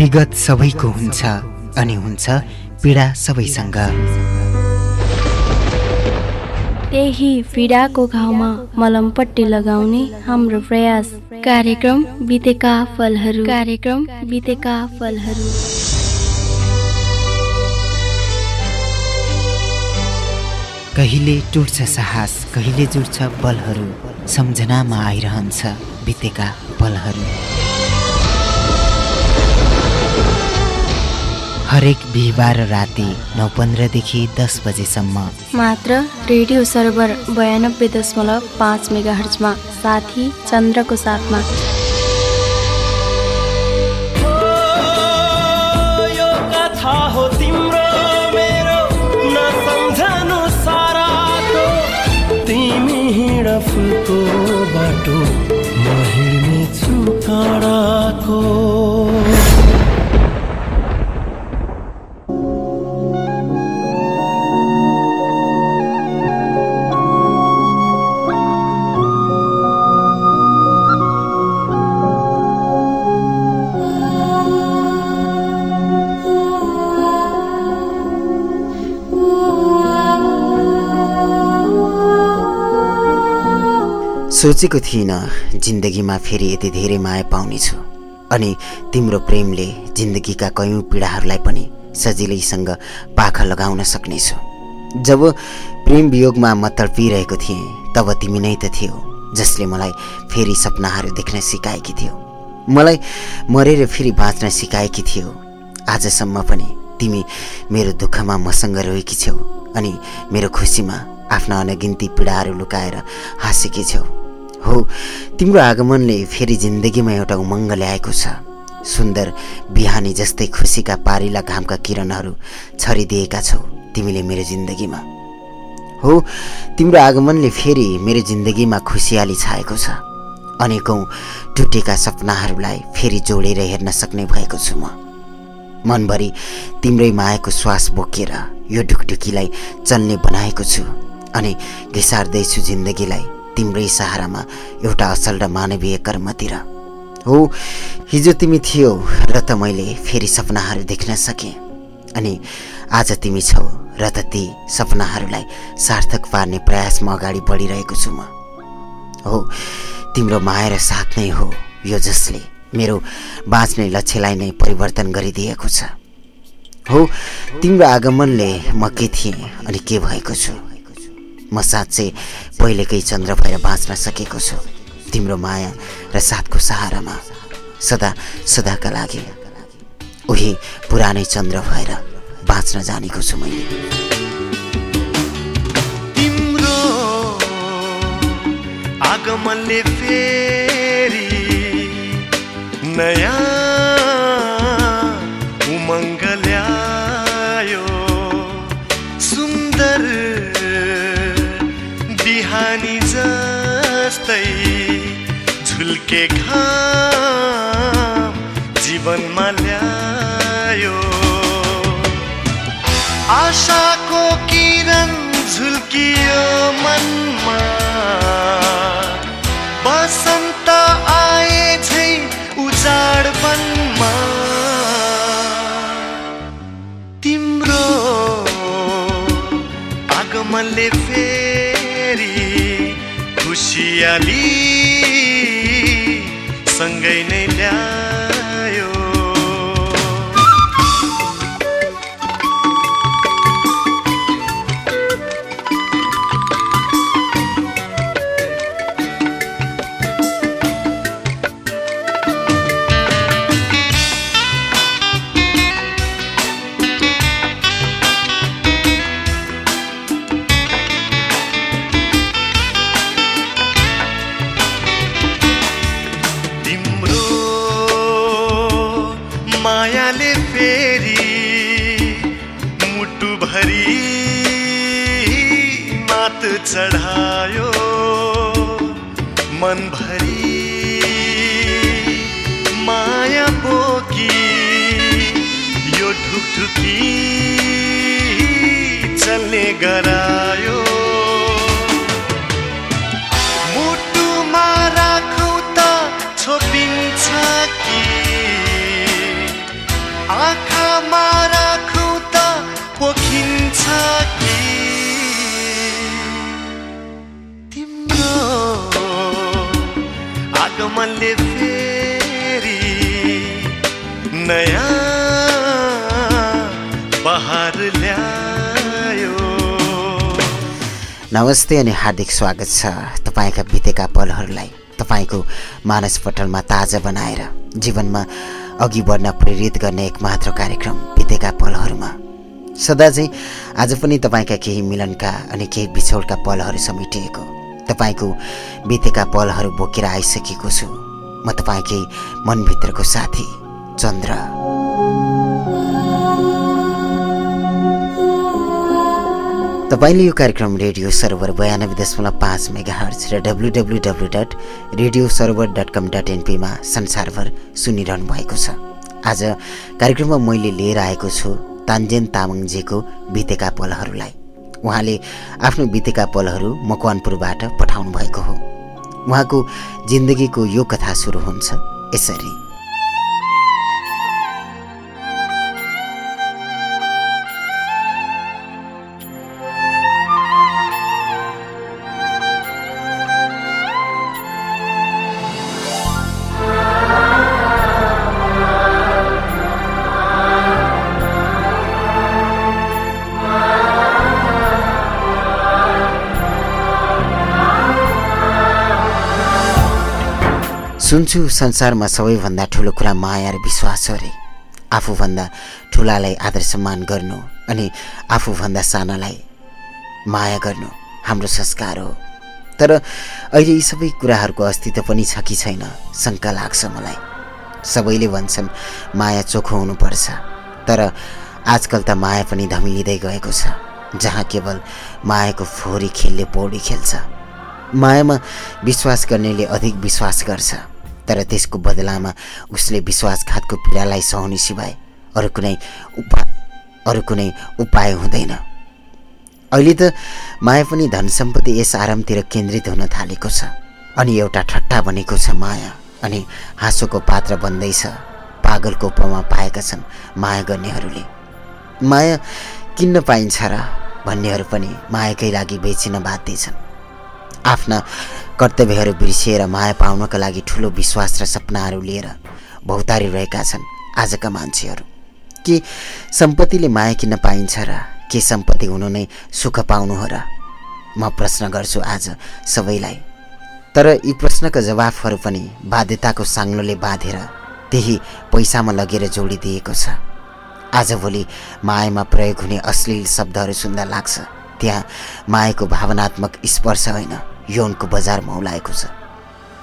विगत सबैको हुन्छ अनि हुन्छ पीडा सबैसँग। त्यही पीडाको घाउमा मलमपट्टि लगाउने हाम्रो प्रयास। कार्यक्रम बितेका फलहरू। कार्यक्रम बितेका फलहरू। कहिले टुट्छ साहस कहिले जुट्छ बलहरू सम्झनामा आइरहन्छ बितेका पलहरू हरेक बिहिबार राति नौ पन्ध्रदेखि दस बजेसम्म। मात्र रेडियो सर्भर बयानब्बे दशमलव पाँच मेगा हर्चमा साथी चन्द्रको साथमा। फुलको बाटो म हिँड्नेछु काँडाको। सोचेको थिइनँ जिन्दगीमा फेरि यति धेरै माया पाउनेछु अनि तिम्रो प्रेमले जिन्दगीका कयौँ पीडाहरूलाई पनि सजिलैसँग पाखा लगाउन सक्नेछु जब प्रेम वियोगमा म तडपिरहेको थिएँ तब तिमी नै त थियौ जसले मलाई फेरि सपनाहरू देख्न सिकाएकी थियौ। मलाई मरेर फेरि बाँच्न सिकाएकी थियौ। आजसम्म पनि तिमी मेरो दुःखमा मसँग रोएकी छेउ अनि मेरो खुसीमा आफ्ना अनगिन्ती पीडाहरू लुकाएर हाँसेकी छेउ। हो तिम्रो आगमनले फेरि जिन्दगीमा एउटा उमङ्ग ल्याएको छ। सुन्दर बिहानी जस्तै खुसीका पारिला घामका किरणहरू छरिदिएका छौ तिमीले मेरो जिन्दगीमा। हो तिम्रो आगमनले फेरि मेरो जिन्दगीमा खुसियाली छाएको छ। अनेकौँ टुटेका सपनाहरूलाई फेरि जोडेर हेर्न सक्ने भएको छु म। मनभरि तिम्रै मायाको श्वास बोकेर यो ढुकढुकीलाई चल्ने बनाएको छु अनि घिसार्दैछु जिन्दगीलाई। तिम्रै सहारामा एउटा असल र मानवीय कर्मतिर। हो हिजो तिमी थियौ र त मैले फेरि सपनाहरू देख्न सकेँ। अनि आज तिमी छौ र त ती सपनाहरूलाई सार्थक पार्ने प्रयासमा अगाडि बढिरहेको छु म। हो तिम्रो माया र साथ नै हो यो जसले मेरो बाँच्ने लक्ष्यलाई नै परिवर्तन गरिदिएको छ। हो तिम्रो आगमनले म के थिएँ अनि के भएको छु? म साँच्चै पहिलेकै चन्द्र भएर बाँच्न सकेको छु। तिम्रो माया र साथको सहारामा सदा सदाका लागि उही पुरानै चन्द्र भएर बाँच्न जानेको छु मैले। तिम्रो आगमनले फेरि नयाँ झुल्के घाम जीवनमा ल्यायो। आशाको किरण झुल्कियो मनमा। बसन्त आए झै उजाड वनमा तिम्रो आगमनले फेरि खुसियाली सँगै नै ल्यायो नमस्ते अनि हार्दिक स्वागत छ तपाईँका बितेका पलहरूलाई तपाईँको मानसपटलमा ताजा बनाएर जीवनमा अघि बढ्न प्रेरित गर्ने एक मात्र कार्यक्रम बितेका पलहरूमा। सदा चाहिँ आज पनि तपाईँका केही मिलनका अनि केही बिछोडका पलहरू समेटिएको तपाईँको बितेका पलहरू बोकेर आइसकेको छु। म तपाईँकै मनभित्रको साथी चन्द्र। तपाईँले यो कार्यक्रम रेडियो सर्भर बयानब्बे दशमलव पाँच मेगा हर्च र W W W dot radio server dot com dot एनपीमा संसारभर सुनिरहनु भएको छ। आज कार्यक्रममा मैले लिएर आएको छु तान्जेन तामाङजीको बितेका पलहरूलाई। उहाँले आफ्नो बितेका पलहरू मकवानपुरबाट पठाउनु भएको हो। उहाँको जिन्दगीको यो कथा सुरु हुन्छ यसरी। सुन्छु संसारमा सबैभन्दा ठुलो कुरा माया र विश्वास हो अरे आफूभन्दा ठुलालाई आदर सम्मान गर्नु अनि आफूभन्दा सानालाई माया गर्नु हाम्रो संस्कार हो। तर अहिले यी सबै कुराहरूको अस्तित्व पनि छ कि छैन शङ्का लाग्छ मलाई। सबैले भन्छन् माया चोखो हुनुपर्छ। तर आजकल त माया पनि धमिलिँदै गएको छ जहाँ केवल मायाको फोहोरी खेलले पौडी खेल्छ। मायामा विश्वास गर्नेले अधिक विश्वास गर्छ। तर त्यसको बदलामा उसले विश्वासघातको पीडालाई सहने सिवाय अरू कुनै उपा अरू कुनै उपाय हुँदैन। अहिले त माया पनि धन सम्पत्ति यस आरामतिर केन्द्रित हुन थालेको छ अनि एउटा ठट्टा बनेको छ माया अनि हाँसोको पात्र बन्दैछ पागलको उपमा पाएका छन् माया गर्नेहरूले। माया किन्न पाइन्छ र भन्नेहरू पनि मायाकै लागि बेचिन बाध्य छन्। आफ्ना कर्तव्यहरू बिर्सिएर माया पाउनका लागि ठुलो विश्वास र सपनाहरू लिएर भौतारिरहेका छन् आजका मान्छेहरू। के सम्पत्तिले माया किन्न पाइन्छ र के सम्पत्ति हुनु नै सुख पाउनु हो र? म प्रश्न गर्छु आज सबैलाई। तर यी प्रश्नका जवाफहरू पनि बाध्यताको साङ्लोले बाँधेर त्यही पैसामा लगेर जोडिदिएको छ। आजभोलि मायामा प्रयोग हुने अश्लील शब्दहरू सुन्दा लाग्छ। त्यहाँ मायाको भावनात्मक स्पर्श होइन यौनको बजार मौलाएको छ।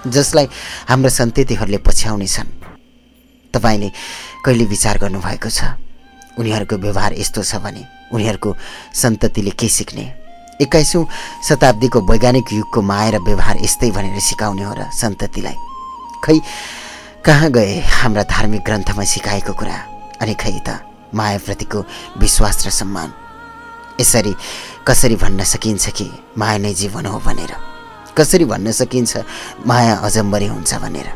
जसलाई हाम्रा सन्ततिहरूले पछ्याउने छन्। तपाईँले कहिले विचार गर्नुभएको छ? उनीहरूको व्यवहार यस्तो छ भने उनीहरूको सन्ततिले के सिक्ने? एक्काइसौँ शताब्दीको वैज्ञानिक युगको माया र व्यवहार यस्तै भनेर सिकाउने हो र सन्ततिलाई। खै कहाँ गए हाम्रा धार्मिक ग्रन्थमा सिकाएको कुरा? अनि खै त मायाप्रतिको विश्वास र सम्मान। यसरी कसरी भन्न सकिन्छ कि माया नै जीवन हो भनेर? कसरी भन्न सकिन्छ माया अजम्बरी हुन्छ भनेर?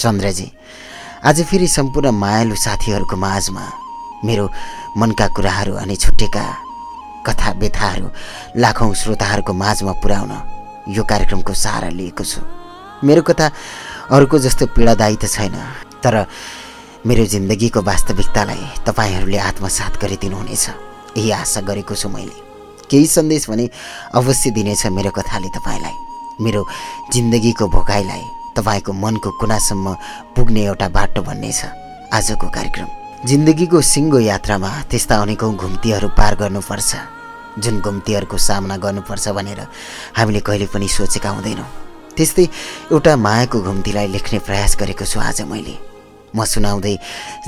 चन्द्रजी आज फेरि सम्पूर्ण मायालु साथीहरूको माझमा मेरो मनका कुराहरू अनि छुटेका कथा व्यथाहरू लाखौँ श्रोताहरूको माझमा पुर्याउन यो कार्यक्रमको सहारा लिएको छु। मेरो कथा अरूको जस्तो पीडादायी त छैन तर मेरो जिन्दगीको वास्तविकतालाई तपाईँहरूले आत्मसात गरिदिनुहुनेछ। यही आशा गरेको छु मैले। केही सन्देश भने अवश्य दिनेछ मेरो कथाले तपाईँलाई। मेरो जिन्दगीको भोकाइलाई तपाईँको मनको कुनासम्म पुग्ने एउटा बाटो बन्नेछ आजको कार्यक्रम। जिन्दगीको सिङ्गो यात्रामा त्यस्ता अनेकौँ घुम्तीहरू पार गर्नुपर्छ जुन घुम्तीहरूको सामना गर्नुपर्छ भनेर हामीले कहिले पनि सोचेका हुँदैनौँ। त्यस्तै एउटा मायाको घुम्तीलाई लेख्ने प्रयास गरेको छु आज मैले। म सुनाउँदै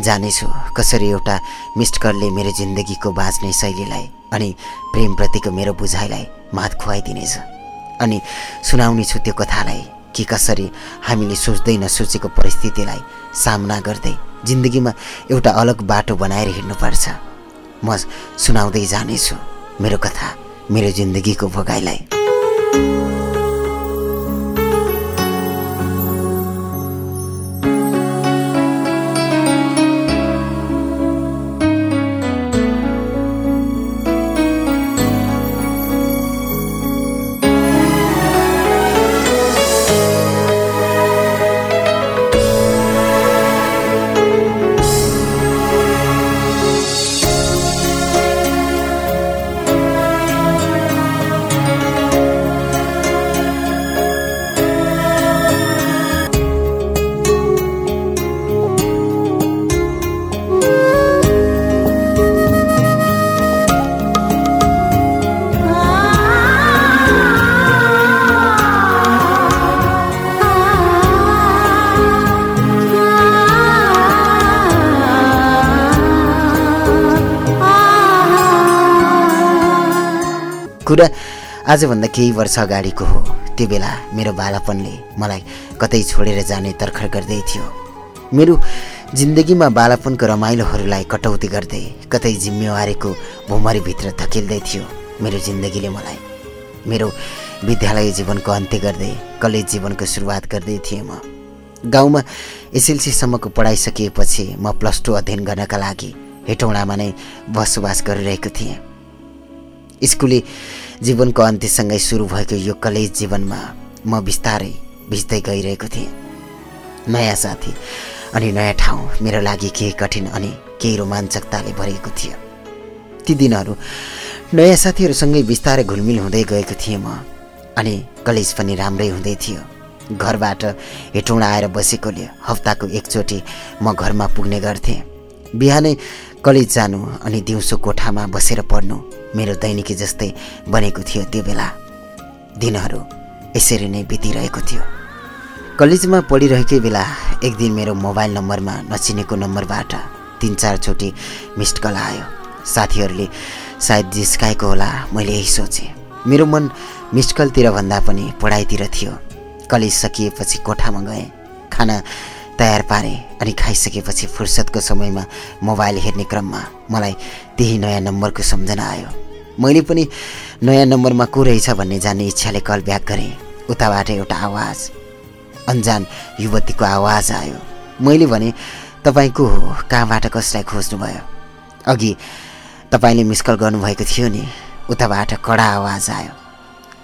जानेछु कसरी एउटा मिस्ड मेरो जिन्दगीको बाँच्ने शैलीलाई अनि प्रेमप्रतिको मेरो बुझाइलाई मात खुवाइदिनेछ। अनि सुनाउने छु त्यो कथालाई कि कसरी हामीले सोच्दै नसोचेको परिस्थितिलाई सामना गर्दै जिन्दगीमा एउटा अलग बाटो बनाएर हिँड्नुपर्छ। म सुनाउँदै जानेछु मेरो कथा मेरो जिन्दगीको भोगाइलाई कुरा आजभन्दा केही वर्ष अगाडिको हो। त्यो बेला मेरो बालापनले मलाई कतै छोडेर जाने तर्खर गर्दै थियो। मेरो जिन्दगीमा बालापनको रमाइलोहरूलाई कटौती गर्दै कतै जिम्मेवारीको भुमरीभित्र धकेल्दै थियो मेरो जिन्दगीले मलाई। मेरो विद्यालय जीवनको अन्त्य गर्दै कलेज जीवनको सुरुवात गर्दै थिएँ म। गाउँमा एसएलसीसम्मको पढाइ सकिएपछि म प्लस टू अध्ययन गर्नका लागि हेटौँडामा नै बसोबास गरिरहेको थिएँ। स्कुले जीवनको अन्त्यसँगै सुरु भएको यो कलेज जीवनमा म बिस्तारै भिज्दै गइरहेको थिएँ। नयाँ साथी अनि नयाँ ठाउँ मेरो लागि केही कठिन अनि केही रोमाञ्चकताले भरिएको थियो। ती दिनहरू नयाँ साथीहरूसँगै बिस्तारै घुलमिल हुँदै गएको थिएँ म अनि कलेज पनि राम्रै हुँदै थियो। घरबाट हेटौँडा आएर बसेकोले हप्ताको एकचोटि म घरमा पुग्ने गर्थेँ। बिहानै कलेज जानु अनि दिउँसो कोठामा बसेर पढ्नु मेरो दैनिकी जस्तै बनेको थियो त्यो बेला। दिनहरू यसरी नै बितिरहेको थियो। कलेजमा पढिरहेकै बेला एक दिन मेरो मोबाइल नम्बरमा नचिनेको नम्बरबाट तिन चारचोटि मिस्ड कल आयो। साथीहरूले सायद जिस्काएको होला मैले यही सोचेँ। मेरो मन मिस्ड कलतिर भन्दा पनि पढाइतिर थियो। कलेज सकिएपछि कोठामा गएँ खाना तयार पारेँ अनि खाइसकेपछि फुर्सदको समयमा मोबाइल हेर्ने क्रममा मलाई त्यही नयाँ नम्बरको सम्झना आयो। मैले पनि नयाँ नम्बरमा को रहेछ भन्ने जान्ने इच्छाले कल ब्याक गरेँ। उताबाट एउटा आवाज अन्जान युवतीको आवाज आयो। मैले भने तपाईँ को हो? कहाँबाट कसलाई खोज्नुभयो? अघि तपाईँले मिस कल गर्नुभएको थियो नि। उताबाट कडा आवाज आयो।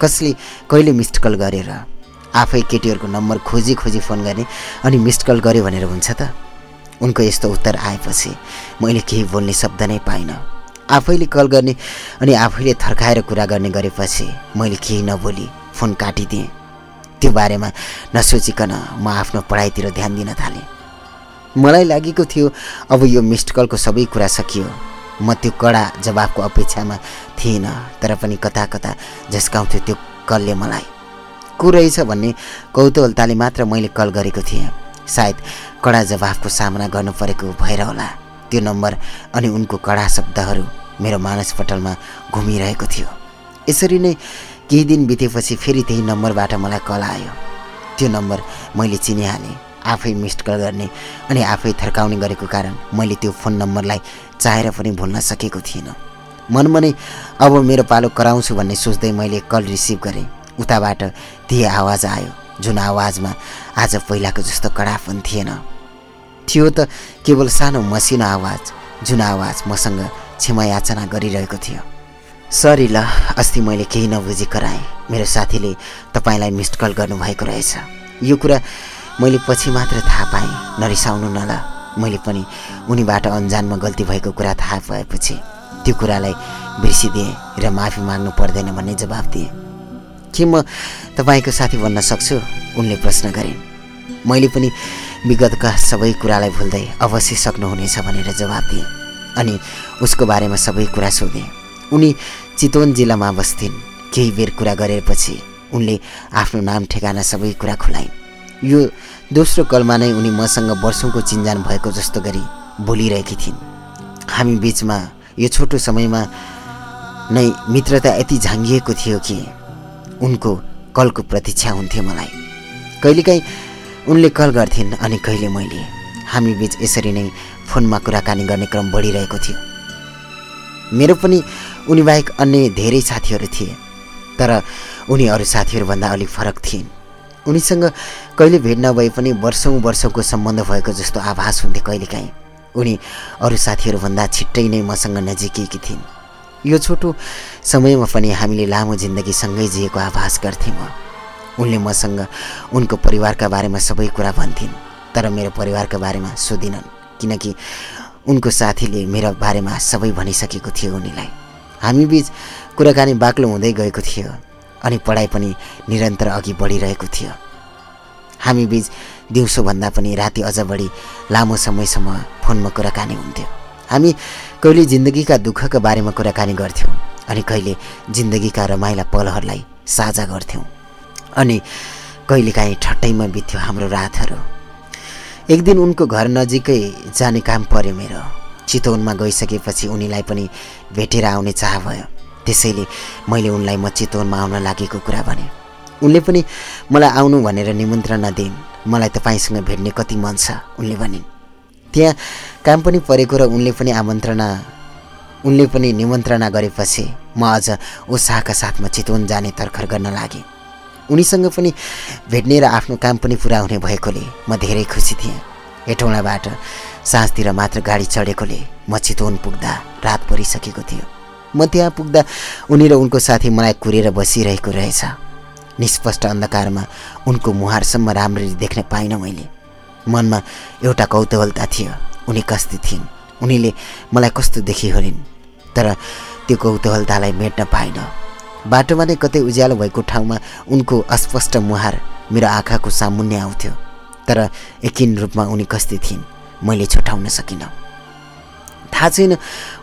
कसले कहिले मिस्ड कल गरेर आफै केटीहरूको नम्बर खोजी खोजी फोन गर्ने अनि मिस्ड कल गर्यो भनेर हुन्छ त? उनको यस्तो उत्तर आएपछि मैले केही बोल्ने शब्द नै पाइनँ। आफैले कल गर्ने अनि आफैले थर्काएर कुरा गर्ने गरेपछि मैले केही नबोली फोन काटिदिएँ। त्यो बारेमा नसोचिकन म आफ्नो पढाइतिर ध्यान दिन थालेँ। मलाई लागेको थियो अब यो मिस्ड कलको सबै कुरा सकियो। म त्यो कडा जवाबको अपेक्षामा थिइनँ तर पनि कता कता झस्काउँथ्यो त्यो कलले मलाई। को रहेछ भन्ने कौतूहलताले मात्र मैले कल गरेको थिएँ। सायद कडा जवाफको सामना गर्नु परेको भएर होला। त्यो नम्बर अनि उनको कडा शब्दहरू मेरो मानसपटलमा घुमिरहेको थियो। यसरी नै केही दिन बितेपछि फेरि त्यही नम्बरबाट मलाई कल आयो। त्यो नम्बर मैले चिनिहालेँ आफै मिस्ड कल गर्ने अनि आफै थर्काउने गरेको कारण मैले त्यो फोन नम्बरलाई चाहेर पनि भुल्न सकेको थिइनँ। मनमा नै अब मेरो पालो कराउँछु भन्ने सोच्दै मैले कल रिसिभ गरेँ। उताबाट त्यही आवाज आयो जुन आवाजमा आज पहिलाको जस्तो कडापन थिएन। थियो त केवल सानो मसिनो आवाज जुन आवाज मसँग क्षमा याचना गरिरहेको थियो। सरी ल अस्ति मैले केही नबुझी कराएँ। मेरो साथीले तपाईँलाई मिस्ड कल गर्नुभएको रहेछ। यो कुरा मैले पछि मात्र थाहा पाएँ। नरिसाउनु न ल मैले पनि उनीबाट अन्जानमा गल्ती भएको कुरा थाहा पाएपछि त्यो कुरालाई बिर्सिदिएँ र माफी माग्नु पर्दैन भन्ने जवाब दिएँ। के म तपाईँको साथी बन्न सक्छु उनले प्रश्न गरिन् मैले पनि विगतका सबै कुरालाई भुल्दै अवश्य सक्नुहुनेछ भनेर जवाब दिएँ अनि उसको बारेमा सबै कुरा सोधेँ। उनी चितवन जिल्लामा बस्थिन्। केही बेर कुरा गरेपछि उनले आफ्नो नाम ठेगाना सबै कुरा खुलाइन्। यो दोस्रो कलमा नै उनी मसँग वर्षौँको चिन्जान भएको जस्तो गरी बोलिरहेकी थिइन्। हामी बिचमा यो छोटो समयमा नै मित्रता यति झाङ्गिएको थियो कि उनको कलको प्रतीक्षा हुन्थ्यो मलाई। कहिलेकाहीँ उनले कल गर्थिन् अनि कहिले मैले हामी बिच यसरी नै फोनमा कुराकानी गर्ने क्रम बढिरहेको थियो। मेरो पनि उनीबाहेक अन्य धेरै साथीहरू थिए तर उनी अरू साथीहरूभन्दा अलिक फरक थिइन्। उनीसँग कहिले भेट नभए पनि वर्षौँ वर्षौँको सम्बन्ध भएको जस्तो आभास हुन्थ्यो कहिलेकाहीँ। उनी अरू साथीहरूभन्दा छिट्टै नै मसँग नजिकिएकी थिइन्। यो छोटो समयमा पनि हामीले लामो जिन्दगी सँगै जिएको आभास गर्थेँ म। उनले मसँग उनको परिवारका बारेमा सबै कुरा भन्थिन् तर मेरो परिवारका बारेमा सोधिनन् किनकि उनको साथीले मेरो बारेमा सबै भनिसकेको थियो उनीलाई। हामी बिच कुराकानी बाक्लो हुँदै गएको थियो अनि पढाइ पनि निरन्तर अघि बढिरहेको थियो। हामी बिच दिउँसोभन्दा पनि राति अझ बढी लामो समयसम्म फोनमा कुराकानी हुन्थ्यो। हामी कहिले जिन्दगीका दुःखका बारेमा कुराकानी गर्थ्यौँ अनि कहिले जिन्दगीका रमाइला पलहरूलाई साझा गर्थ्यौँ अनि कहिलेकाहीँ ठट्टैमा बित्थ्यो हाम्रो रातहरू। एक दिन उनको घर नजिकै जाने काम पर्यो मेरो। चितवनमा गइसकेपछि उनीलाई पनि भेटेर आउने चाह भयो। त्यसैले मैले उनलाई म चितवनमा आउन लागेको कुरा भने उनले पनि मलाई आउनु भनेर निमन्त्रणा दिइन्। मलाई तपाईँसँग भेट्ने कति मन छ उनले भनिन्। त्यहाँ काम पनि परेको र उनले पनि आमन्त्रणा उनले पनि निमन्त्रणा गरेपछि म अझ उत्साहका साथमा चितवन जाने तर्खर गर्न लागेँ। उनीसँग पनि भेट्ने र आफ्नो काम पनि पुरा हुने भएकोले म धेरै खुसी थिएँ। हेटौँडाबाट साँझतिर मात्र गाडी चढेकोले म चितवन पुग्दा रात परिसकेको थियो। म त्यहाँ पुग्दा उनी र उनको साथी मलाई कुरेर बसिरहेको रहेछ। निष्पष्ट अन्धकारमा उनको मुहारसम्म राम्ररी देख्न पाइनँ मैले। मनमा एउटा कौतूहलता थियो। उनी कस्ती थिइन्। उनीले मलाई कस्तो देखि होलिन् तर त्यो कौतूहलतालाई मेट्न पाइनँ बाटोमा नै कतै उज्यालो भएको ठाउँमा उनको अस्पष्ट मुहार मेरो आँखाको सामुन्य आउँथ्यो तर यकिन रूपमा उनी कस्ती थिइन्। मैले छुटाउन सकिनँ। थाहा छैन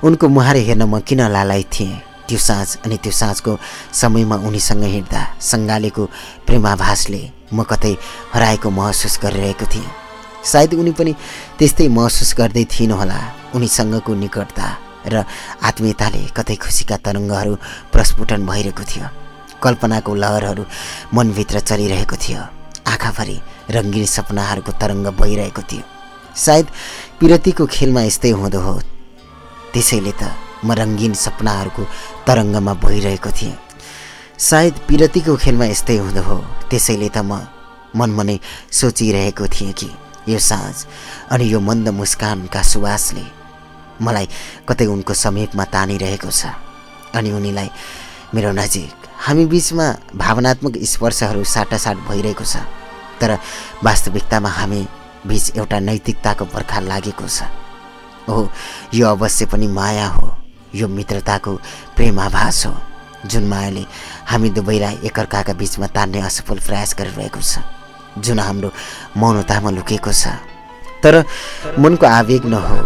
उनको मुहार हेर्न म किन लालायत थिएँ। त्यो साँझ अनि त्यो साँझको समयमा उनीसँग हिँड्दा सङ्गालेको प्रेमाभासले म कतै हराएको महसुस गरिरहेको थिएँ। सायद उनी पनि त्यस्तै महसुस गर्दै थिइन् होला उनीसँगको निकटता र आत्मीयताले कतै खुसीका तरङ्गहरू प्रस्फुटन भइरहेको थियो। कल्पनाको लहरहरू मनभित्र चलिरहेको थियो। आँखाभरि रङ्गिन सपनाहरूको तरङ्ग बहिरहेको थियो। सायद पिरतीको खेलमा यस्तै हुँदो हो। त्यसैले त म रङ्गिन सपनाहरूको तरङ्गमा बहिरहेको थिएँ। सायद पिरतीको खेलमा यस्तै हुँदो हो। त्यसैले त म मनमा नै सोचिरहेको थिएँ कि यो साँझ अनि यो मन्द मुस्कानका सुवासले मलाई कतै उनको समीपमा तानिरहेको छ। अनि उनीलाई मेरो नजिक हामी बिचमा भावनात्मक स्पर्शहरू साटासाट भइरहेको छ तर वास्तविकतामा हामी बिच एउटा नैतिकताको पर्खा लागेको छ। ओहो यो अवश्य पनि माया हो यो मित्रताको प्रेमाभास हो जुन मायाले हामी दुवैलाई एकअर्काका बिचमा तान्ने असफल प्रयास गरिरहेको छ। जुन हाम्रो मौनतामा लुकेको छ। तर मनको आवेग न हो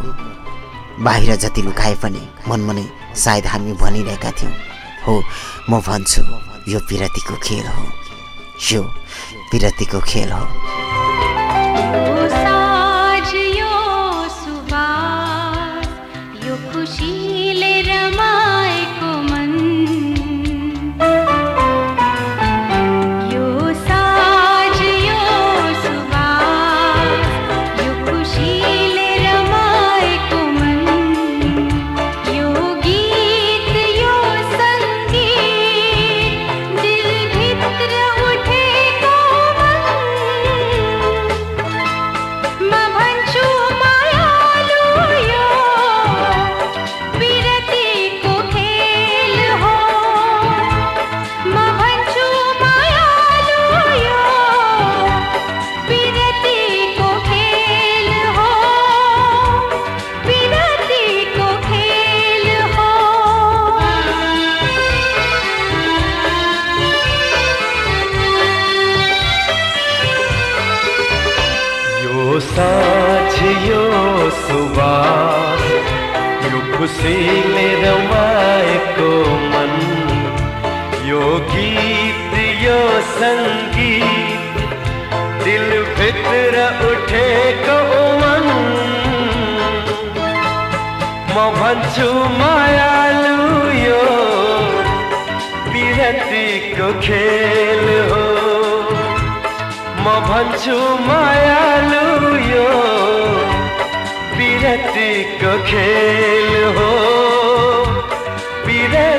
बाहिर जति लुकाए पनि मनमा नै सायद हामी भनिरहेका थियौँ। हो म भन्छु यो पिरतीको खेल हो। यो पिरतीको खेल हो।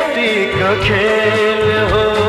विरतीको खेल हो हो।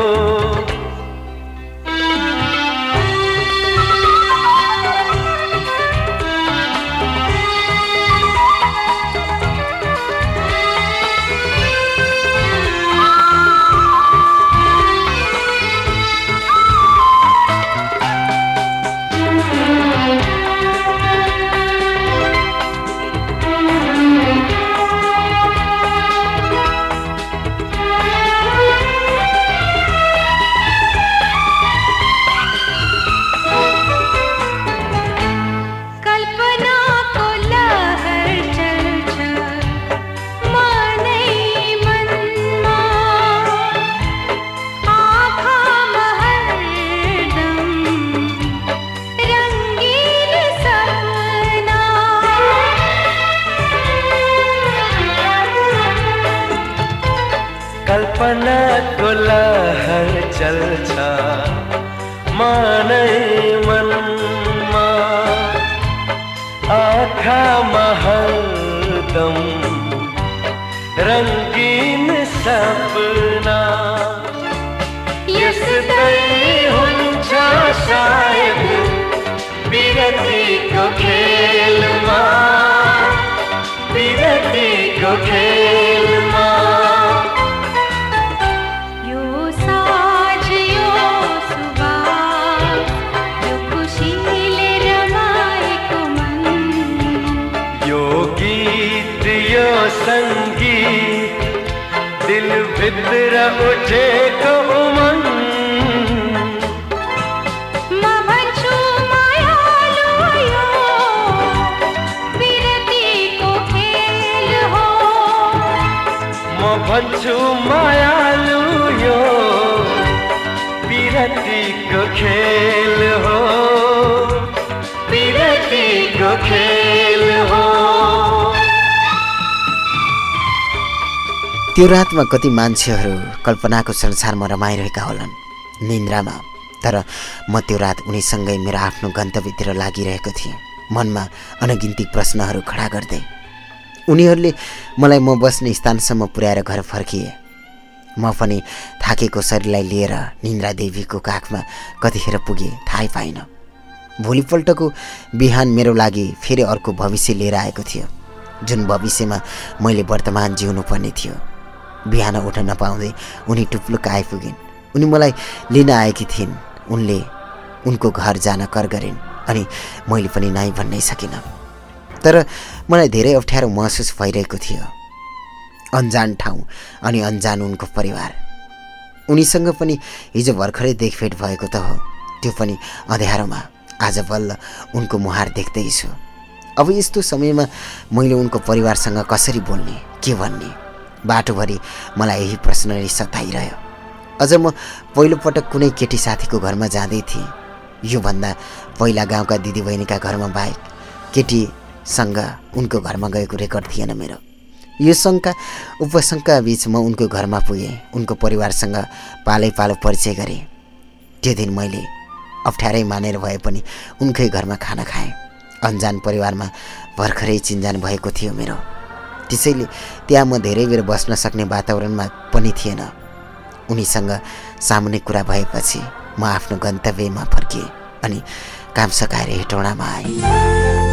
दिलभित्र उठेको उमङ्ग म भन्छु मायालु यो विरतीको खेल हो। म भन्छु मायालु यो विरतीको खेल त्यो रातमा कति मान्छेहरू कल्पनाको संसारमा रमाइरहेका होलान्। निन्द्रामा। तर म त्यो रात उनीसँगै मेरो आफ्नो गन्तव्यतिर लागिरहेको थिएँ। मनमा अनगिन्ती प्रश्नहरू खडा गर्दै। उनीहरूले मलाई म बस्ने स्थानसम्म पुर्याएर घर फर्किए। म पनि थाकेको शरीरलाई लिएर निन्द्रा देवीको काखमा कतिखेर पुगेँ थाहै पाइनँ। भोलिपल्टको बिहान मेरो लागि फेरि अर्को भविष्य लिएर आएको थियो। जुन भविष्यमा मैले वर्तमान जिउनु पर्ने थियो। बिहान उठ्न नपाउँदै उनी टुप्लुक आइपुगिन्। उनी मलाई लिन आएकी थिइन्। उनले उनको घर जान कर गरिन् अनि मैले पनि नाइ भन्नै सकिनँ। तर मलाई धेरै अप्ठ्यारो महसुस भइरहेको थियो। अन्जान ठाउँ अनि अन्जान उनको परिवार। उनीसँग पनि हिजो भर्खरै देखभेट भएको त हो। त्यो पनि अँध्यारोमा। आज बल्ल उनको मुहार देख्दैछु। अब यस्तो समयमा मैले उनको परिवारसँग कसरी बोल्ने के भन्ने? बाटोभरि मलाई यही प्रश्नले सताइरह्यो। अझ म पहिलोपटक कुनै केटी साथीको घरमा जाँदै थिएँ। योभन्दा पहिला गाउँका दिदीबहिनीका घरमा बाहेक केटीसँग उनको घरमा गएको रेकर्ड थिएन मेरो। यो शङ्का उपशङ्का बिच म उनको घरमा पुगेँ उनको परिवारसँग पालै पालो परिचय गरेँ। त्यो दिन मैले अप्ठ्यारै मानेर भए पनि उनकै घरमा खाना खाएँ। अन्जान परिवारमा भर्खरै चिन्जान भएको थियो मेरो। त्यसैले त्यहाँ म धेरै बेर बस्न सक्ने वातावरणमा पनि थिएन। उनीसँग सामुन्ने कुरा भएपछि म आफ्नो गन्तव्यमा फर्किएँ अनि काम सकाएर हेटौँडामा आएँ।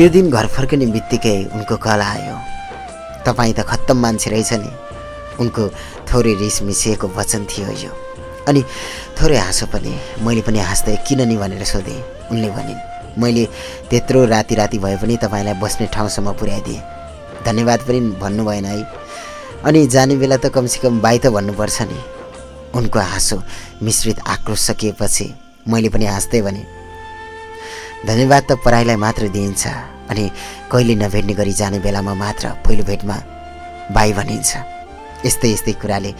त्यो दिन घर फर्किने बित्तिकै उनको कल आयो। तपाईँ त खत्तम मान्छे रहेछ नि। उनको थोरै रिस मिसिएको वचन थियो यो। अनि थोरै हाँसो पनि। मैले पनि हाँस्दै किन नि? भनेर सोधेँ। उनले भनिन् मैले त्यत्रो राति राति भए पनि तपाईँलाई बस्ने ठाउँसम्म पुर्याइदिएँ। धन्यवाद पनि भन्नु भएन है। अनि जाने बेला त कमसेकम बाई त भन्नुपर्छ नि। उनको हाँसो मिश्रित आक्रोश सकिएपछि मैले पनि हाँस्दै भने धन्यवाद त पराईलाई मात्र दिइन्छ अनि कहिले नभेट्ने गरी जाने बेलामा मात्र पहिलो भेटमा बाई भनिन्छ। यस्तै यस्तै कुराले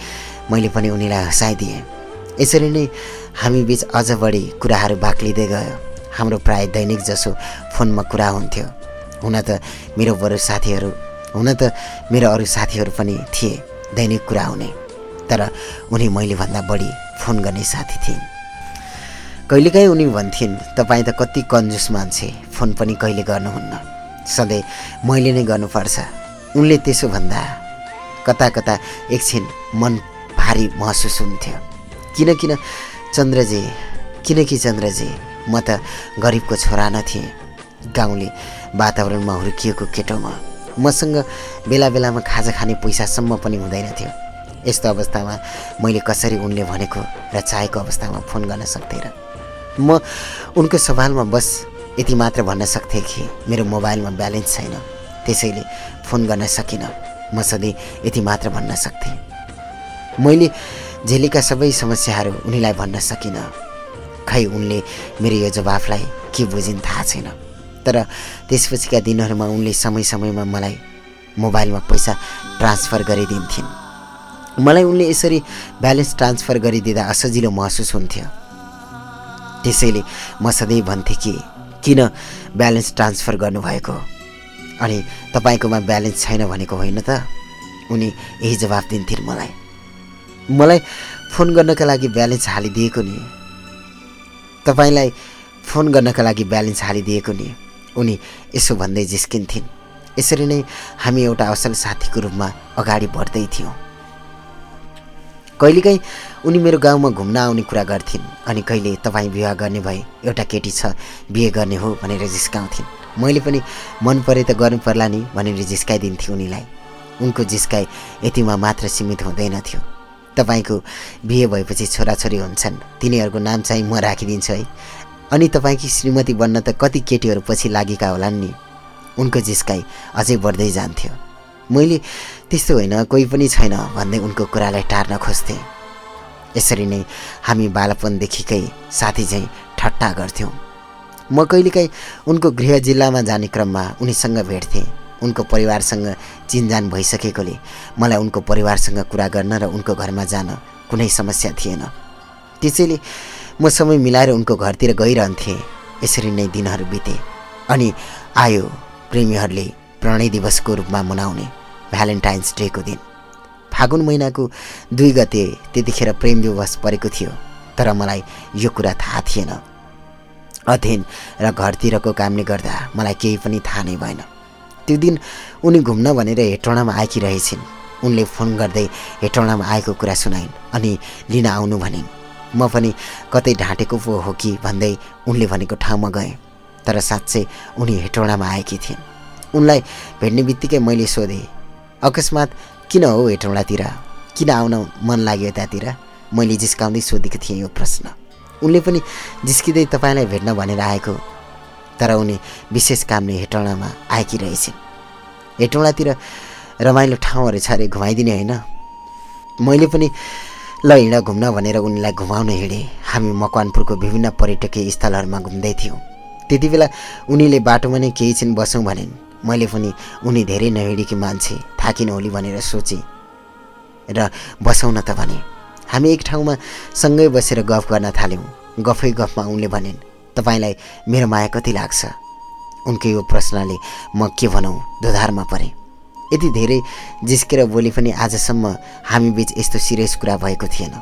मैले पनि उनीलाई हँसाइदिएँ यसरी नै हामी बिच अझ बढी कुराहरू बाक्लिँदै गयो। हाम्रो प्राय दैनिक जसो फोनमा कुरा हुन्थ्यो। हुन त मेरो बरु साथीहरू हुन त मेरो अरू साथीहरू पनि थिए दैनिक कुरा हुने। तर उनी मैले भन्दा बढी फोन गर्ने साथी थिइन्। कहिलेकाहीँ उनी भन्थिन् तपाईँ त कति कन्जुस मान्छे फोन पनि कहिले गर्नुहुन्न? सधैँ मैले नै गर्नुपर्छ। उनले त्यसो भन्दा कता कता एकछिन मन भारी महसुस हुन्थ्यो। किन किन चन्द्रजी किनकि चन्द्रजी म त गरिबको छोरा न थिएँ। गाउँले वातावरणमा हुर्किएको केटो म मसँग बेला बेलामा खाजा खाने पैसासम्म पनि हुँदैन थियो। यस्तो अवस्थामा मैले कसरी उनले भनेको र चाहेको अवस्थामा फोन गर्न सक्थेँ म उनको सवालमा बस यति मात्र भन्न सक्थेँ कि मेरो मोबाइलमा ब्यालेन्स छैन। त्यसैले फोन गर्न सकिनँ। म सधैँ यति मात्र भन्न सक्थेँ। मैले झेलेका सबै समस्याहरू उनीलाई भन्न सकिनँ। खै उनले मेरो यो जवाफलाई के बुझिन् थाहा छैन। तर त्यसपछिका दिनहरूमा उनले समय समयमा मलाई मोबाइलमा पैसा ट्रान्सफर गरिदिन्थिन्। मलाई उनले यसरी ब्यालेन्स ट्रान्सफर गरिदिँदा असजिलो महसुस हुन्थ्यो। त्यसैले म सधैँ भन्थेँ कि किन ब्यालेन्स ट्रान्सफर गर्नुभएको? अनि तपाईँकोमा ब्यालेन्स छैन भनेको होइन त? उनी यही जवाफ दिन्थिन् मलाई। मलाई फोन गर्नका लागि ब्यालेन्स हालिदिएको नि। तपाईँलाई फोन गर्नका लागि ब्यालेन्स हालिदिएको नि। उनी यसो भन्दै जिस्किन्थिन्। यसरी नै हामी एउटा असल साथीको रूपमा अगाडि बढ्दै थियौँ। कहिलेकाहीँ उनी मेरो गाउँमा घुम्न आउने कुरा गर्थिन् अनि कहिले तपाईँ विवाह गर्ने भए एउटा केटी छ बिहे गर्ने हो भनेर जिस्काउँथिन्। मैले पनि मन परे त गर्नु पर्ला नि भनेर जिस्काइदिन्थेँ उनीलाई। उनको जिस्काइ यतिमा मात्र सीमित हुँदैनथ्यो तपाईँको बिहे भएपछि छोराछोरी हुन्छन्। तिनीहरूको नाम चाहिँ म राखिदिन्छु है। अनि तपाईँकी श्रीमती बन्न त कति केटीहरू पछि लागेका होलान् नि? उनको जिस्काइ अझै बढ्दै जान्थ्यो। मैले त्यस्तो होइन कोही पनि छैन भन्दै उनको कुरालाई टार्न खोज्थेँ। यसरी नै हामी बालपनदेखिकै साथी चाहिँ ठट्टा गर्थ्यौँ। म कहिलेकाहीँ उनको गृह जिल्लामा जाने क्रममा उनीसँग भेट्थेँ। उनको परिवारसँग चिनजान भइसकेकोले मलाई उनको परिवारसँग कुरा गर्न र उनको घरमा जान कुनै समस्या थिएन। त्यसैले म समय मिलाएर उनको घरतिर गइरहन्थेँ। यसरी नै दिनहरू बिते अनि आयो प्रेमीहरूले प्रणय दिवसको रूपमा मनाउने। भ्यालेन्टाइन्स डेको दिन। फागुन महिनाको दुई गते त्यतिखेर प्रेम दिवस परेको थियो तर मलाई यो कुरा थाहा थिएन। अध्ययन र घरतिरको कामले गर्दा मलाई केही पनि थाहा नै भएन। त्यो दिन उनी घुम्न भनेर हेटौँडामा आएकी रहेछिन् उनले फोन गर्दै हेटौँडामा आएको कुरा सुनाइन् अनि लिन आउनु भनिन् म पनि कतै ढाँटेको पो हो कि? भन्दै उनले भनेको ठाउँमा गएँ तर साँच्चै उनी हेटौँडामा आएकी थिइन्। उनलाई भेट्ने बित्तिकै मैले सोधेँ अकस्मात किन हो हेटौँडातिर किन आउन मन लाग्यो त्यहाँतिर मैले जिस्काउँदै सोधेको थिएँ यो प्रश्न। उनले पनि जिस्किँदै तपाईँलाई भेट्न भनेर आएको तर उनी विशेष कामले हेटौँडामा आएकी रहेछिन्। हेटौँडातिर रमाइलो ठाउँहरू छ अरे घुमाइदिने होइन? मैले पनि ल हिँड घुम्न भनेर उनीलाई घुमाउन हिँडेँ। हामी मकवानपुरको विभिन्न पर्यटकीय स्थलहरूमा घुम्दै थियौँ। त्यति बेला उनीले बाटोमा नै केही छिन बसौँ भनिन्। मैले पनि उनी धेरै नहिँडेकी मान्छे थाकिन होली भनेर सोचेँ र बसौँ न त भने हामी एक ठाउँमा सँगै बसेर गफ गर्न थाल्यौँ। गफै गफमा उनले भनिन् तपाईँलाई मेरो माया कति लाग्छ? उनको यो प्रश्नले म के भनौँ दोधारमा परेँ। यति धेरै जिस्केर बोली पनि आजसम्म हामी बिच यस्तो सिरियस कुरा भएको थिएन।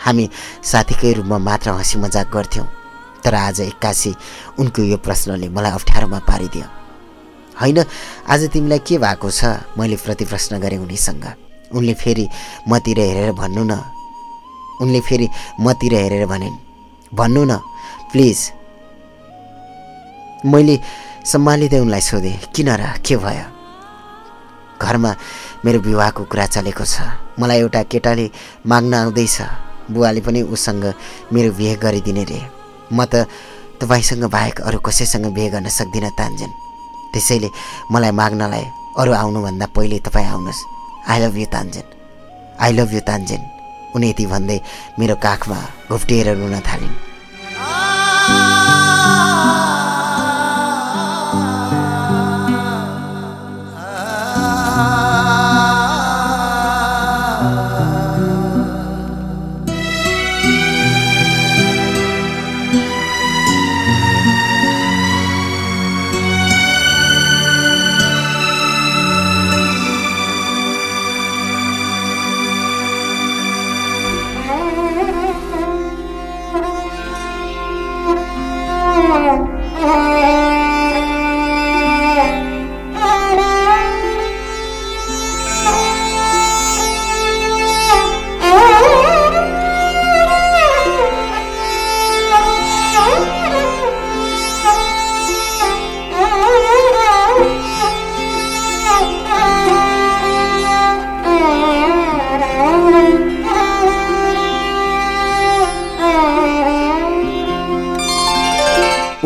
हामी साथीकै रूपमा मात्र हाँसी मजाक गर्थ्यौँ तर आज एक्कासी उनको यो प्रश्नले मलाई अप्ठ्यारोमा पारिदियो। होइन आज तिमीलाई के भएको छ? मैले प्रति प्रश्न गरेँ उनीसँग। उनले फेरि मतिर हेरेर भन्नु न। उनले फेरि मतिर हेरेर भनिन् भन्नु न प्लिज। मैले सम्हालिँदै उनलाई सोधेँ किन र के भयो? घरमा मेरो विवाहको कुरा चलेको छ। मलाई एउटा केटाले माग्न आउँदैछ। बुवाले पनि उसँग मेरो बिहे गरिदिने रे। म त तपाईँसँग बाहेक अरू कसैसँग बिहे गर्न सक्दिनँ तान्जेन। त्यसैले मलाई माग्नलाई अरू आउनुभन्दा पहिले तपाईँ आउनुहोस्। आई लभ यु तान्जेन आई लभ यु तान्जेन उनी यति भन्दै मेरो काखमा घुप्टिएर रुन थालिन्।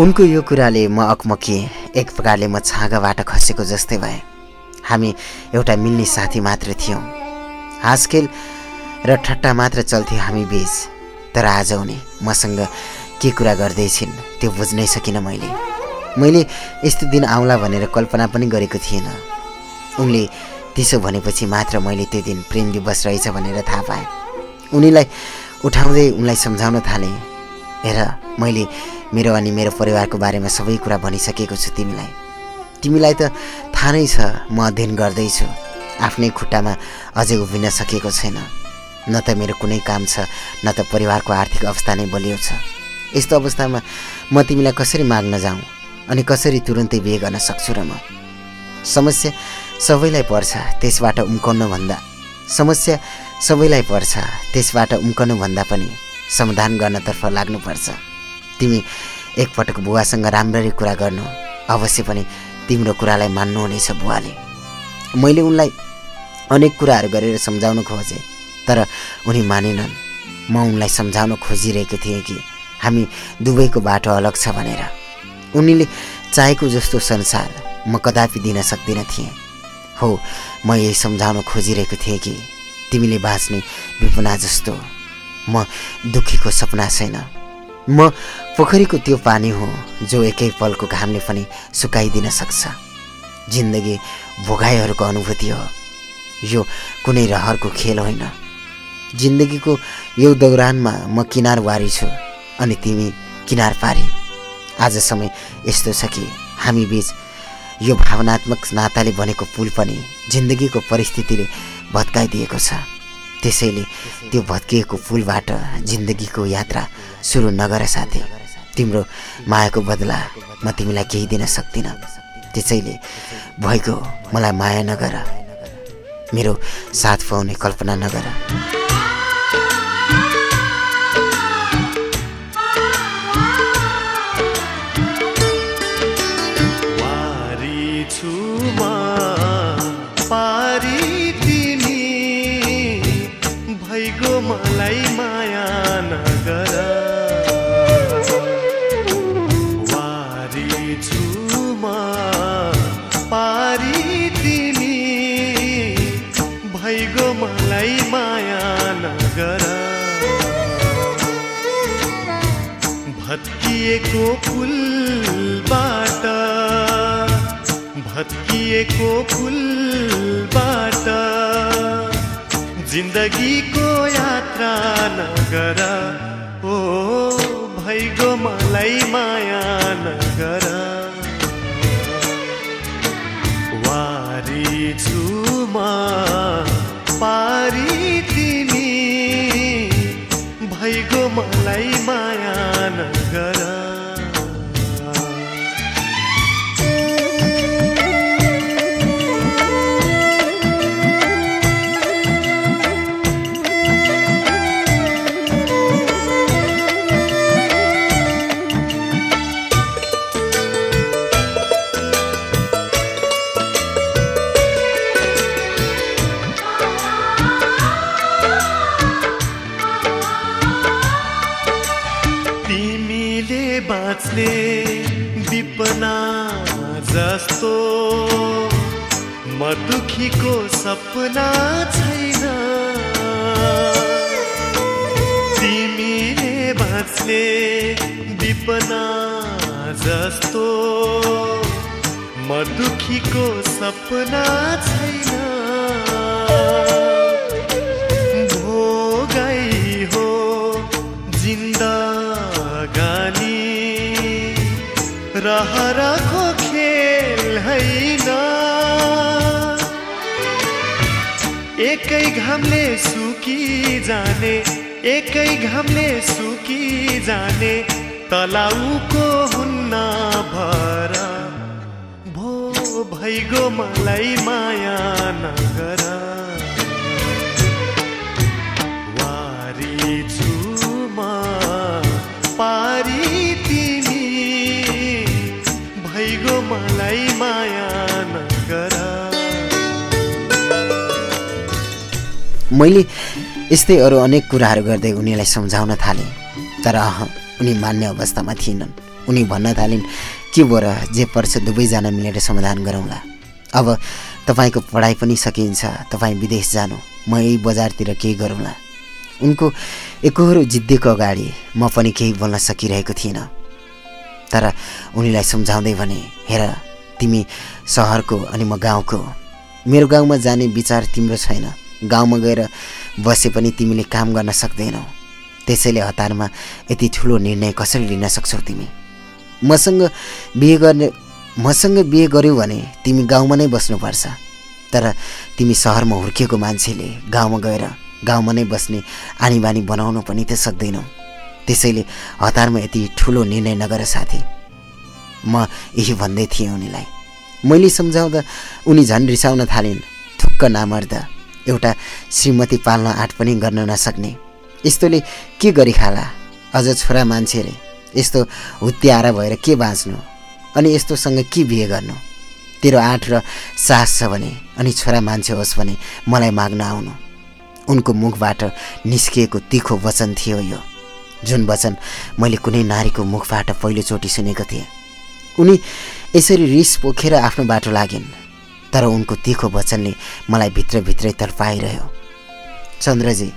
उनको यो कुराले म अकमकिएँ एक प्रकारले म छाँगाबाट खसेको जस्तै भएँ। हामी एउटा मिल्ने साथी मात्र थियौँ। हाँसखेल र ठट्टा मात्र चल्थ्यो हामी बिच। तर आज उनी मसँग के कुरा गर्दैछिन् त्यो बुझ्नै सकिनँ मैले। मैले यस्तो दिन आउँला भनेर कल्पना पनि गरेको थिएन। उनले त्यसो भनेपछि मात्र मैले त्यो दिन प्रेम दिवस रहेछ भनेर थाहा पाएँ। उनीलाई उठाउँदै उनलाई सम्झाउन थालेँ। हेर मैले मेरो अनि मेरो परिवारको बारेमा सबै कुरा भनिसकेको छु तिमीलाई। तिमीलाई त थाहा नै छ म अध्ययन गर्दैछु। आफ्नै खुट्टामा अझै उभिन सकेको छैन। न त मेरो कुनै काम छ न त परिवारको आर्थिक अवस्था नै बलियो छ। यस्तो अवस्थामा म तिमीलाई कसरी माग्न जाउँ? अनि कसरी तुरुन्तै बिहे गर्न सक्छु र म? समस्या सबैलाई पर्छ त्यसबाट उम्कनु समस्या सबैलाई पर्छ त्यसबाट उम्कनु भन्दा पनि। समाधान गर्नतर्फ लाग्नुपर्छ। तिमी एकपटक बुवासँग राम्ररी कुरा गर्नु अवश्य पनि तिम्रो कुरालाई मान्नुहुनेछ बुवाले। मैले उनलाई अनेक कुराहरू गरेर सम्झाउन खोजेँ तर उनी मानेनन्। म उनलाई सम्झाउन खोजिरहेको थिएँ कि हामी दुवैको बाटो अलग छ भनेर। उनीले चाहेको जस्तो संसार म कदापि दिन सक्दिनँ थिएँ। हो म यही सम्झाउन खोजिरहेको थिएँ कि तिमीले बाँच्ने विपना जस्तो। म दुखीको सपना छैन। म पोखरीको त्यो पानी हो जो एकै पलको घामले पनि सुकाइदिन सक्छ। जिन्दगी भोगाइहरूको अनुभूति हो। यो कुनै रहरको खेल होइन। जिन्दगीको यो दौरानमा म किनारवारी छु अनि तिमी किनार पारी आज समय यस्तो छ कि हामी बिच यो भावनात्मक नाताले बनेको पुल पनि जिन्दगीको परिस्थितिले भत्काइदिएको छ। त्यसैले त्यो भत्किएको पुलबाट जिन्दगीको यात्रा सुरु नगर साथी। तिम्रो मायाको बदला म तिमीलाई केही दिन सक्दिनँ। त्यसैले भएको मलाई माया नगर मेरो साथ पाउने कल्पना नगर भत्किएको फुलबाट जिन्दगीको यात्रा नगर। ओ भइगो मलाई माया नगर। वारी छुमा पारी दुखीको सपना छैन। तिमीले बाँच्ने विपना जस्तो म दुखीको सपना छैन। भोगाई हो जिन्दगानी रहरको एकै घामले सुकी जाने एकै घामले सुकी जाने तलाउको हुन्न भर। भो भइगो मलाई माया नगर। वारी छुमा पारी तिमी भइगो मलाई माया मैले यस्तै अरू अनेक कुराहरू गर्दै उनीलाई सम्झाउन थालेँ तर अह उनी मान्ने अवस्थामा थिएनन्। उनी भन्न थालिन् के बोर जे पर्छ दुवैजना मिलेर समाधान गरौँला। अब तपाईँको पढाइ पनि सकिन्छ तपाईँ विदेश जानु। म यही बजारतिर केही गरौँला। उनको एकहोरो जिद्दिएको अगाडि म पनि केही बोल्न सकिरहेको थिइनँ। तर उनीलाई सम्झाउँदै भने हेर तिमी सहरको अनि म गाउँको। मेरो गाउँमा जाने विचार तिम्रो छैन। गाउँमा गएर बसे पनि तिमीले काम गर्न सक्दैनौ। त्यसैले हतारमा यति ठुलो निर्णय कसरी लिन सक्छौ तिमी? मसँग बिहे गर्ने मसँग बिहे गर्यौ भने तिमी गाउँमा नै बस्नुपर्छ। तर तिमी सहरमा हुर्किएको मान्छेले गाउँमा गएर गाउँमा नै बस्ने आनी बानी बनाउनु पनि त सक्दैनौ। त्यसैले हतारमा यति ठुलो निर्णय नगर साथी। म यही भन्दै थिएँ उनीलाई। मैले सम्झाउँदा उनी झन् रिसाउन थालिन्। थुक्क नामर्द एउटा श्रीमती पाल्न आँट पनि गर्न नसक्ने। यस्तोले के गरी खाला अझ छोरा मान्छे रे। यस्तो हुत्याएर भएर के बाँच्नु? अनि यस्तोसँग के बिहे गर्नु? तेरो आँट र सास छ भने अनि छोरा मान्छे होस् भने मलाई माग्न आउनु। उनको मुखबाट निस्किएको तिखो वचन थियो यो। जुन वचन मैले कुनै नारीको मुखबाट पहिलोचोटि सुनेको थिएँ। उनी यसरी रिस पोखेर आफ्नो बाटो लागिन्। तर उनको तिखो वचनले मलाई भित्रभित्रै तर्पाइरह्यो चन्द्रजी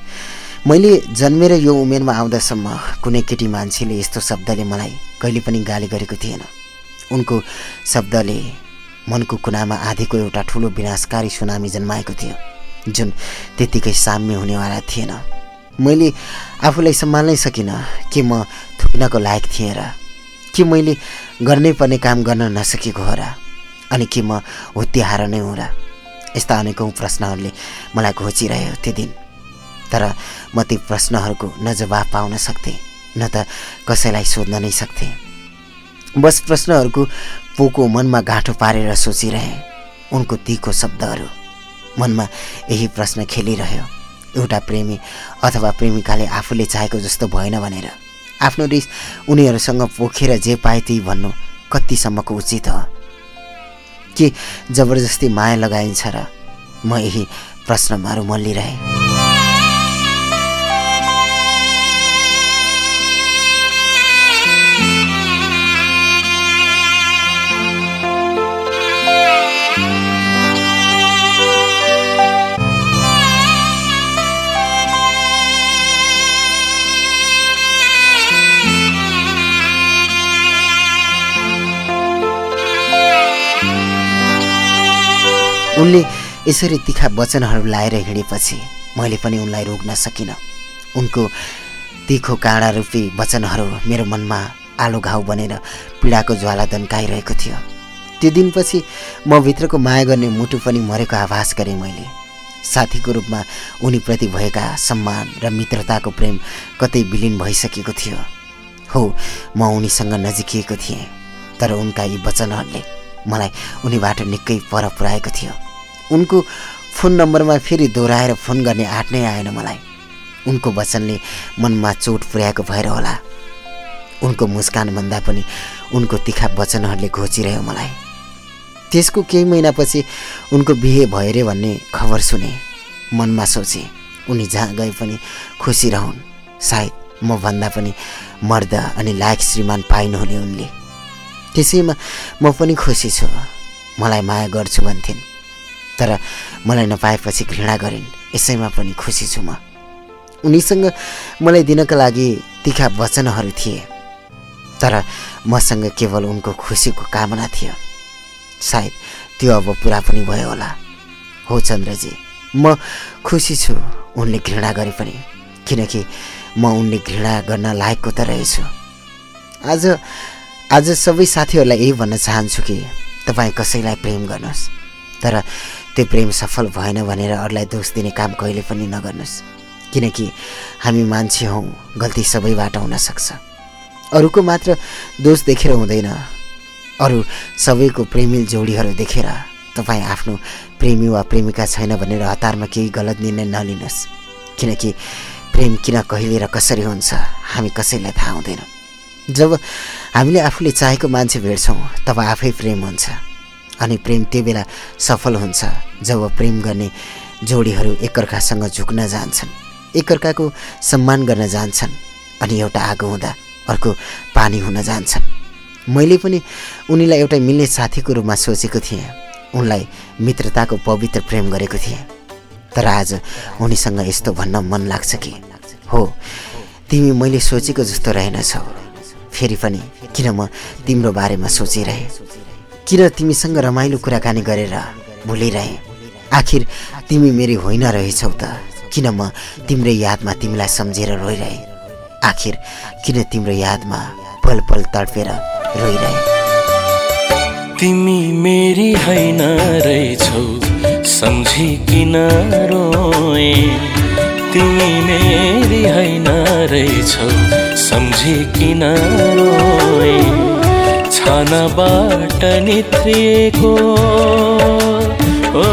मैले जन्मेर यो उमेरमा आउँदासम्म कुनै केटी मान्छेले यस्तो शब्दले मलाई कहिले पनि गाली गरेको थिएन। उनको शब्दले मनको कुनामा आधीको एउटा ठुलो विनाशकारी सुनामी जन्माएको थियो जुन त्यत्तिकै साम्य हुनेवाला थिएन। मैले आफूलाई सम्हाल्नै सकिनँ के म थुक्नको लायक थिएँ र के मैले गर्नै पर्ने काम गर्न नसकेको हो र अनि के म हुत्याहार नै हुँ र? यस्ता अनेकौँ प्रश्नहरूले मलाई घोचिरह्यो त्यो दिन। तर म ती प्रश्नहरूको न जवाब पाउन सक्थेँ न त कसैलाई सोध्न नै सक्थेँ। बस प्रश्नहरूको पोको मनमा गाँठो पारेर सोचिरहे। उनको तिखो शब्दहरू मनमा यही प्रश्न खेलिरह्यो। एउटा प्रेमी अथवा प्रेमिकाले आफूले चाहेको जस्तो भएन भनेर। आफ्नो रिस उनीहरूसँग पोखेर जे पाए त्यही भन्नु कतिसम्मको उचित हो। के जबरजस्ती माया लगाइन्छ र म यही प्रश्नहरू मल्लिरहेँ उनले यसरी तिखा वचनहरू लाएर हिँडेपछि मैले पनि उनलाई रोक्न सकिनँ। उनको तिखो काँडा रूपी वचनहरू मेरो मनमा आलो घाउ बनेर पीडाको ज्वाला दन्काइरहेको थियो। त्यो दिनपछि म भित्रको माया गर्ने मुटु पनि मरेको आभास गरेँ मैले। साथीको रूपमा उनीप्रति भएका सम्मान र मित्रताको प्रेम कतै विलिन भइसकेको थियो। हो म उनीसँग नजिकिएको थिएँ तर उनका यी वचनहरूले मलाई उनीबाट निकै पर पुऱ्याएको थियो। उनको फोन नम्बरमा फेरि दोहोऱ्याएर फोन गर्ने आँट नै आएन मलाई। उनको वचनले मनमा चोट पुर्याएको भएर होला। उनको मुस्कानभन्दा पनि उनको तिखा वचनहरूले घोचिरह्यो मलाई। त्यसको केही महिनापछि उनको बिहे भयो रे भन्ने खबर सुने। मनमा सोचे उनी जहाँ गए पनि खुसी रहन्। सायद म भन्दा पनि मर्द अनि लायक श्रीमान पाइनुहुने उनले। त्यसैमा म पनि खुसी छु। मलाई माया गर्छु भन्थिन्। तर मलाई नपाएपछि घृणा गरिन्। यसैमा पनि खुसी छु म। उनीसँग मलाई दिनका लागि तिखा वचनहरू थिए। तर मसँग केवल उनको खुसीको कामना थियो। सायद त्यो अब पुरा पनि भयो होला। हो चन्द्रजी म खुसी छु उनले घृणा गरे पनि किनकि म उनले घृणा गर्न लायकको त रहेछु। आज आज सबै साथीहरूलाई यही भन्न चाहन्छु कि तपाईँ कसैलाई प्रेम गर्नुहोस्। तर त्यो प्रेम सफल भएन भनेर अरूलाई दोष दिने काम कहिले पनि नगर्नुहोस्। किनकि हामी मान्छे हौँ गल्ती सबैबाट हुनसक्छ अरूको मात्र दोष देखेर हुँदैन। अरू सबैको प्रेमिल जोडीहरू देखेर तपाईँ आफ्नो प्रेमी वा प्रेमिका छैन भनेर हतारमा केही गलत निर्णय नलिनुहोस्। किनकि प्रेम किन कहिले र कसरी हुन्छ हामी कसैलाई थाहा हुँदैन। जब हामीले आफूले चाहेको मान्छे भेट्छौँ तब आफै प्रेम हुन्छ। अनि प्रेम त्यो बेला सफल हुन्छ जब प्रेम गर्ने जोडीहरू एकअर्कासँग झुक्न जान्छन् एकअर्काको सम्मान गर्न जान्छन् अनि एउटा आगो हुँदा अर्को पानी हुन जान्छन्। मैले पनि उनीलाई एउटा मिल्ने साथीको रूपमा सोचेको थिएँ। उनलाई मित्रताको पवित्र प्रेम गरेको थिएँ। तर आज उनीसँग यस्तो भन्न मन लाग्छ कि? हो तिमी मैले सोचेको जस्तो रहेनछौ। फेरि पनि किन म तिम्रो बारेमा सोचिरहेँ? किन तिमीसँग रमाइलो कुराकानी गरेर भुलिरहेँ? आखिर तिमी मेरी होइन रहेछौ त। किन म तिम्रै यादमा तिमीलाई सम्झेर रोइरहेँ? आखिर किन तिम्रो यादमा पल पल तडपेर रोइरहेँ? तिमी मेरी होइन रहेछौ सम्झी किन रोए? तिमी मेरी होइन रहेछौ सम्झी किन रोए? छानाबाट नित्रिएको ओ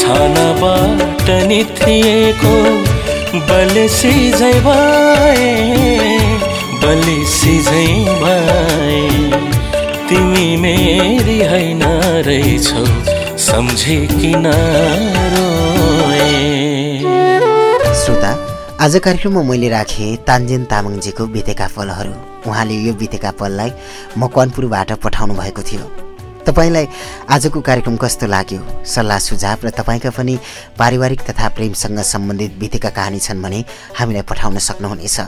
छानाबाट नित्रिएको बलेसी झै भए बलेसी झै भए तिमी मेरी होइन रहेछौ सम्झे रोए श्रोता आज कार्यक्रममा मैले राखेँ तान्जेन तामाङजीको बितेका पलहरू उहाँले यो बितेका पललाई मकवानपुरबाट पठाउनु भएको थियो। तपाईँलाई आजको कार्यक्रम कस्तो लाग्यो? सल्लाह सुझाव र तपाईँका पनि पारिवारिक तथा प्रेमसँग सम्बन्धित बितेका कहानी छन् भने हामीलाई पठाउन सक्नुहुनेछ।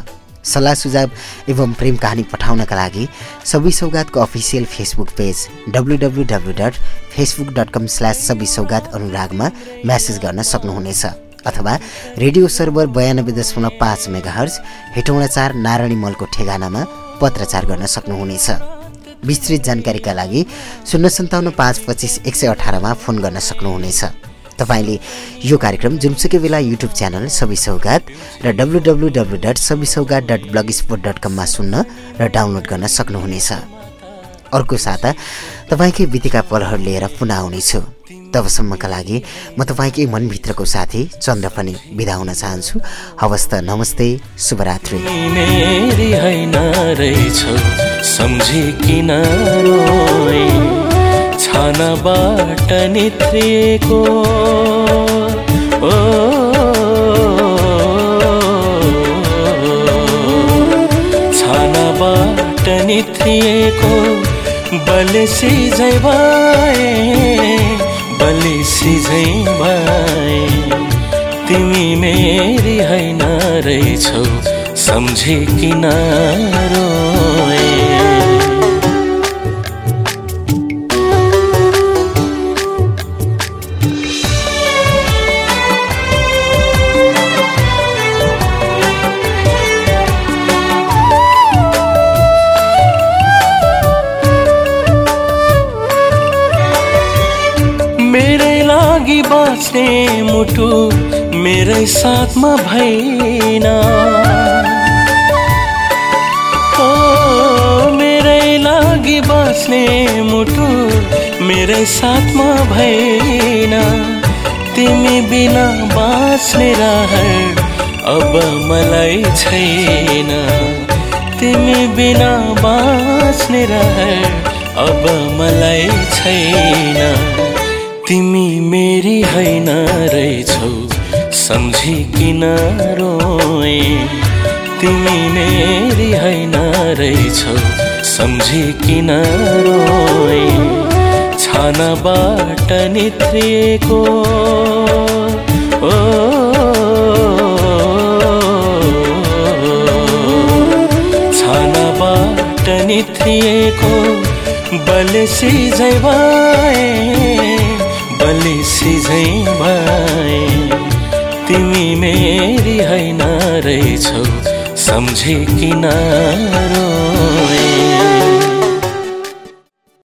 सल्लाह सुझाव एवं प्रेम कहानी पठाउनका लागि सबै सौगातको official Facebook page W W dot Facebook dot com slash सबै सौगात अनुरागमा म्यासेज गर्न सक्नुहुनेछ। अथवा रेडियो सर्भर बयानब्बे दशमलव पाँच मेगा हर्ज हेटौँडा चार नारायणी मलको ठेगानामा पत्रचार गर्न सक्नुहुनेछ। विस्तृत जानकारीका लागि शून्य सन्ताउन्न पाँच पच्चिस एक सय अठारमा फोन गर्न सक्नुहुनेछ। तपाईँले यो कार्यक्रम जुनसुकै बेला युट्युब च्यानल सबै सौगात र डब्लु डब्लु डब्लु डट सबै सौगात डट ब्लग स्पोर्ट डट कममा सुन्न र डाउनलोड गर्न सक्नुहुनेछ। अर्को साता तपाईँकै बितेका पलहरू लिएर पुनः आउनेछु। तबसम्मका लागि म तपाईँकै मनभित्रको साथी चन्द्र पनि बिदा हुन चाहन्छु। हवस् त नमस्ते शुभरात्रि। छानाबाट नित्रिएको ओ नित्रिएको बलेसी झै भए बलेसी झै भए तिमी मेरी होइन रहेछौ सम्झे किन लागि बाँच्ने मुटु मेरै साथमा भएन ओ मेरै लागि बाँच्ने मुटु मेरै साथमा भएन तिमी बिना बाँच्ने रहर अब मलाई छैन। तिमी बिना बाँच्ने रहर अब मलाई छैन। तिमी मेरी होइन रहेछौ सम्झी किन रोए? तिमी मेरी होइन रहेछौ सम्झी किन रोए? छानाबाट नित्रिएको ओ छानाबाट नित्रिएको बलेसी झै भए बलेसी झै भए तिमी मेरी होइन रहेछौ सम्झे किन रोए